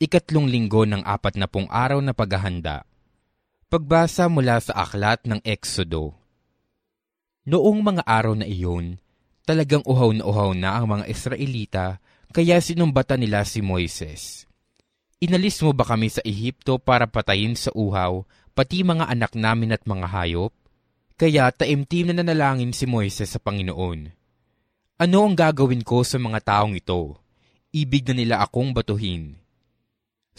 ikatlong linggo ng apat na pong araw na paghahanda. Pagbasa mula sa aklat ng Eksodo. Noong mga araw na iyon, talagang uhaw na uhaw na ang mga Israelita, kaya sinumbatan nila si Moises. Inalis mo ba kami sa Ehipto para patayin sa uhaw, pati mga anak namin at mga hayop? Kaya taimtim na nanalangin si Moises sa Panginoon. Ano ang gagawin ko sa mga taong ito? Ibig na nila akong batuhin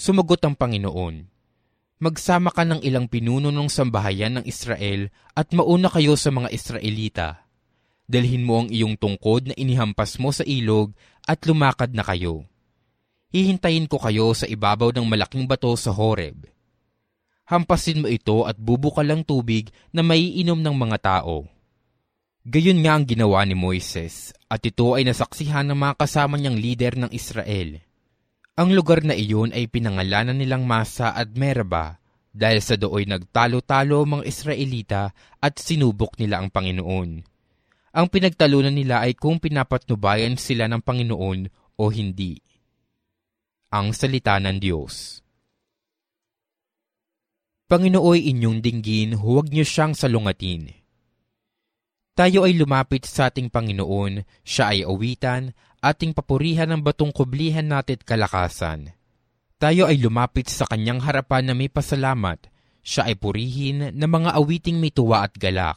Sumagot ang Panginoon, Magsama ka ng ilang pinuno ng sambahayan ng Israel at mauna kayo sa mga Israelita. Dalhin mo ang iyong tungkod na inihampas mo sa ilog at lumakad na kayo. Hihintayin ko kayo sa ibabaw ng malaking bato sa Horeb. Hampasin mo ito at bubukal ang tubig na maiinom ng mga tao. Gayon nga ang ginawa ni Moises, at ito ay nasaksihan ng mga kasama niyang lider ng Israel. Ang lugar na iyon ay pinangalanan nilang Masa at Meraba dahil sa dooy nagtalo-talo mga Israelita at sinubok nila ang Panginoon. Ang pinagtalunan nila ay kung pinapatnubayan sila ng Panginoon o hindi. Ang Salita ng Diyos Panginooy inyong dinggin, huwag niyo siyang salungatin. Tayo ay lumapit sa ating Panginoon, siya ay awitan, ating papurihan ng batong kublihan natit kalakasan. Tayo ay lumapit sa kanyang harapan na may pasalamat, siya ay purihin ng mga awiting may tuwa at galak.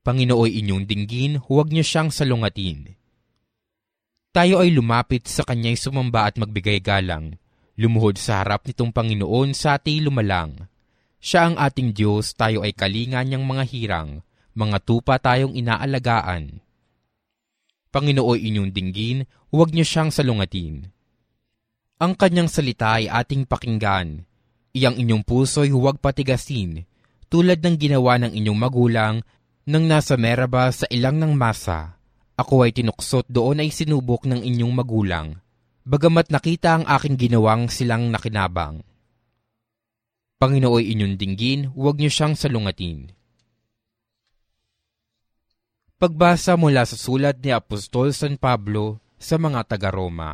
Panginooy inyong dinggin, huwag niyo siyang salungatin. Tayo ay lumapit sa kanya'y sumamba at magbigay galang, lumuhod sa harap nitong Panginoon sa ating lumalang. Siya ang ating Diyos, tayo ay kalinga niyang mga hirang, mga tupa tayong inaalagaan. Panginooy inyong dinggin, huwag niyo siyang salungatin. Ang kanyang salita ay ating pakinggan. Iyang inyong puso'y huwag patigasin, tulad ng ginawa ng inyong magulang nang nasa Meraba sa ilang ng masa. Ako ay tinuksot doon ay sinubok ng inyong magulang, bagamat nakita ang aking ginawang silang nakinabang. Panginooy inyong dinggin, huwag niyo siyang salungatin. Pagbasa mula sa sulat ni Apostol San Pablo sa mga taga-Roma.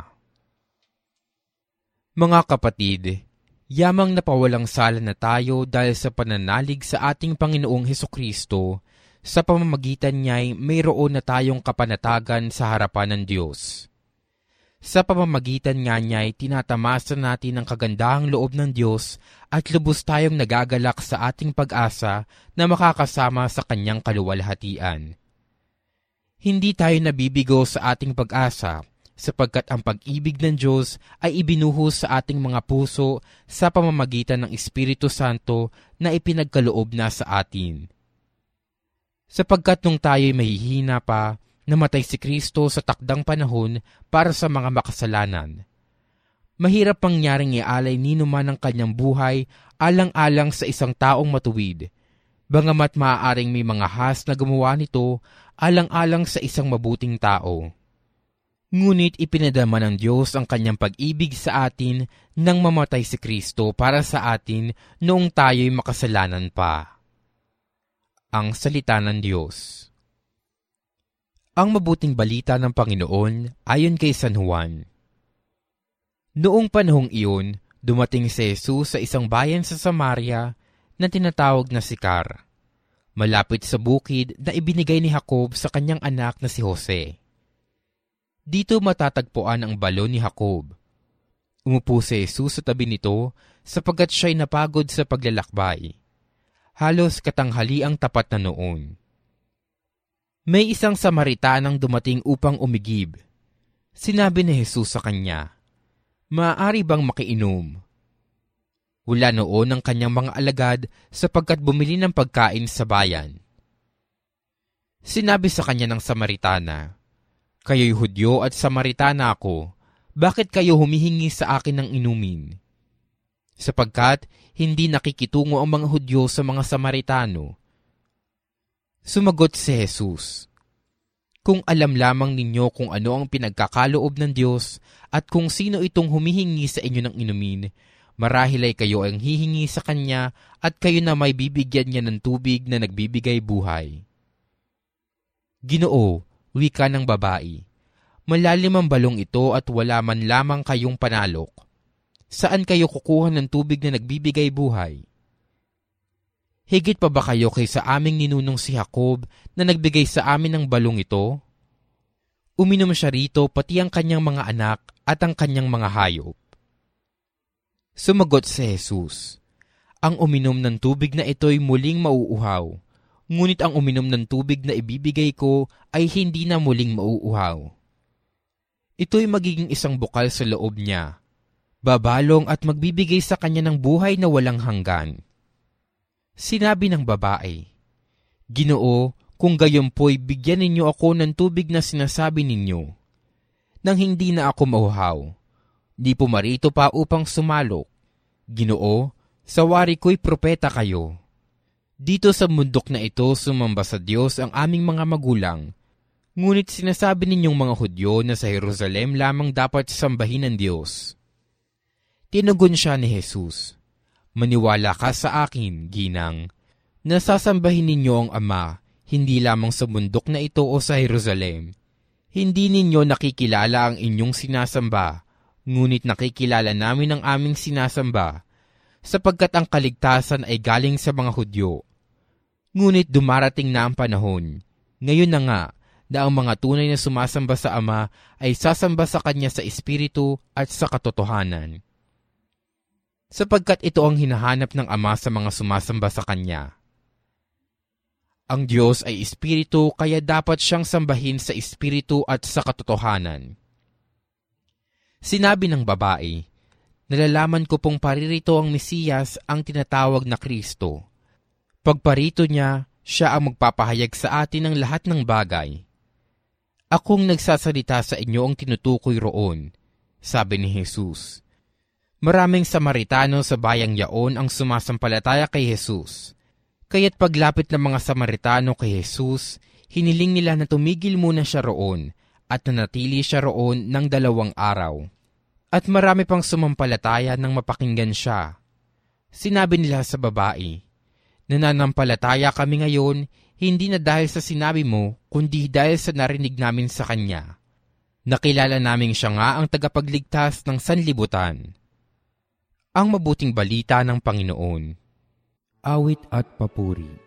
Mga kapatid, yamang napawalang sala na tayo dahil sa pananalig sa ating Panginoong Heso Kristo, sa pamamagitan niya'y mayroon na tayong kapanatagan sa harapan ng Diyos. Sa pamamagitan nga niya'y tinatamasa natin ang kagandahang loob ng Diyos at lubos tayong nagagalak sa ating pag-asa na makakasama sa kanyang kaluwalhatian hindi tayo nabibigo sa ating pag-asa sapagkat ang pag-ibig ng Diyos ay ibinuhos sa ating mga puso sa pamamagitan ng Espiritu Santo na ipinagkaloob na sa atin. Sapagkat nung tayo'y mahihina pa, namatay si Kristo sa takdang panahon para sa mga makasalanan. Mahirap pangyaring ialay ni naman ang kanyang buhay alang-alang sa isang taong matuwid, bangamat maaaring may mga has na gumawa nito alang-alang sa isang mabuting tao. Ngunit ipinadama ng Diyos ang kanyang pag-ibig sa atin nang mamatay si Kristo para sa atin noong tayo'y makasalanan pa. Ang Salita ng Diyos Ang mabuting balita ng Panginoon ayon kay San Juan. Noong panahong iyon, dumating si Jesus sa isang bayan sa Samaria na tinatawag na Sikar malapit sa bukid na ibinigay ni Jacob sa kanyang anak na si Jose. Dito matatagpuan ang balon ni Jacob. Umupo si Jesus sa tabi nito sapagkat siya'y napagod sa paglalakbay. Halos katanghali ang tapat na noon. May isang Samaritanang dumating upang umigib. Sinabi ni Jesus sa kanya, Maaari bang makiinom? Wala noon ang kanyang mga alagad sapagkat bumili ng pagkain sa bayan. Sinabi sa kanya ng Samaritana, Kayo'y Hudyo at Samaritana ako, bakit kayo humihingi sa akin ng inumin? Sapagkat hindi nakikitungo ang mga Hudyo sa mga Samaritano. Sumagot si Jesus, Kung alam lamang ninyo kung ano ang pinagkakaloob ng Diyos at kung sino itong humihingi sa inyo ng inumin, marahil ay kayo ang hihingi sa kanya at kayo na may bibigyan niya ng tubig na nagbibigay buhay. Ginoo, wika ng babae, malalim ang balong ito at wala man lamang kayong panalok. saan kayo kukuha ng tubig na nagbibigay buhay? Higit pa ba kayo kaysa aming ninunong si Jacob na nagbigay sa amin ng balong ito? Uminom siya rito pati ang kanyang mga anak at ang kanyang mga hayop. Sumagot si Jesus, Ang uminom ng tubig na ito'y muling mauuhaw, ngunit ang uminom ng tubig na ibibigay ko ay hindi na muling mauuhaw. Ito'y magiging isang bukal sa loob niya, babalong at magbibigay sa kanya ng buhay na walang hanggan Sinabi ng babae, Ginoo, kung gayon po'y bigyan ninyo ako ng tubig na sinasabi ninyo. Nang hindi na ako mauhaw, di pumarito pa upang sumalok. Ginoo, sa wari ko'y propeta kayo. Dito sa mundok na ito sumamba sa Diyos ang aming mga magulang, ngunit sinasabi ninyong mga Hudyo na sa Jerusalem lamang dapat sambahin ng Diyos. Tinugon siya ni Jesus, Maniwala ka sa akin, ginang. Nasasambahin ninyo ang Ama, hindi lamang sa bundok na ito o sa Jerusalem. Hindi ninyo nakikilala ang inyong sinasamba, ngunit nakikilala namin ang aming sinasamba, sapagkat ang kaligtasan ay galing sa mga Hudyo. Ngunit dumarating na ang panahon, ngayon na nga, na ang mga tunay na sumasamba sa Ama ay sasamba sa Kanya sa Espiritu at sa katotohanan sapagkat ito ang hinahanap ng Ama sa mga sumasamba sa Kanya. Ang Diyos ay Espiritu kaya dapat siyang sambahin sa Espiritu at sa katotohanan. Sinabi ng babae, Nalalaman ko pong paririto ang Mesiyas ang tinatawag na Kristo. Pagparito niya, siya ang magpapahayag sa atin ng lahat ng bagay. Akong nagsasalita sa inyo ang tinutukoy roon, sabi ni Jesus Maraming Samaritano sa bayang yaon ang sumasampalataya kay Jesus. Kaya't paglapit ng mga Samaritano kay Jesus, hiniling nila na tumigil muna siya roon at nanatili siya roon ng dalawang araw. At marami pang sumampalataya nang mapakinggan siya. Sinabi nila sa babae, Nananampalataya kami ngayon, hindi na dahil sa sinabi mo, kundi dahil sa narinig namin sa Kanya. Nakilala namin siya nga ang tagapagligtas ng sanlibutan ang mabuting balita ng Panginoon. Awit at papuri.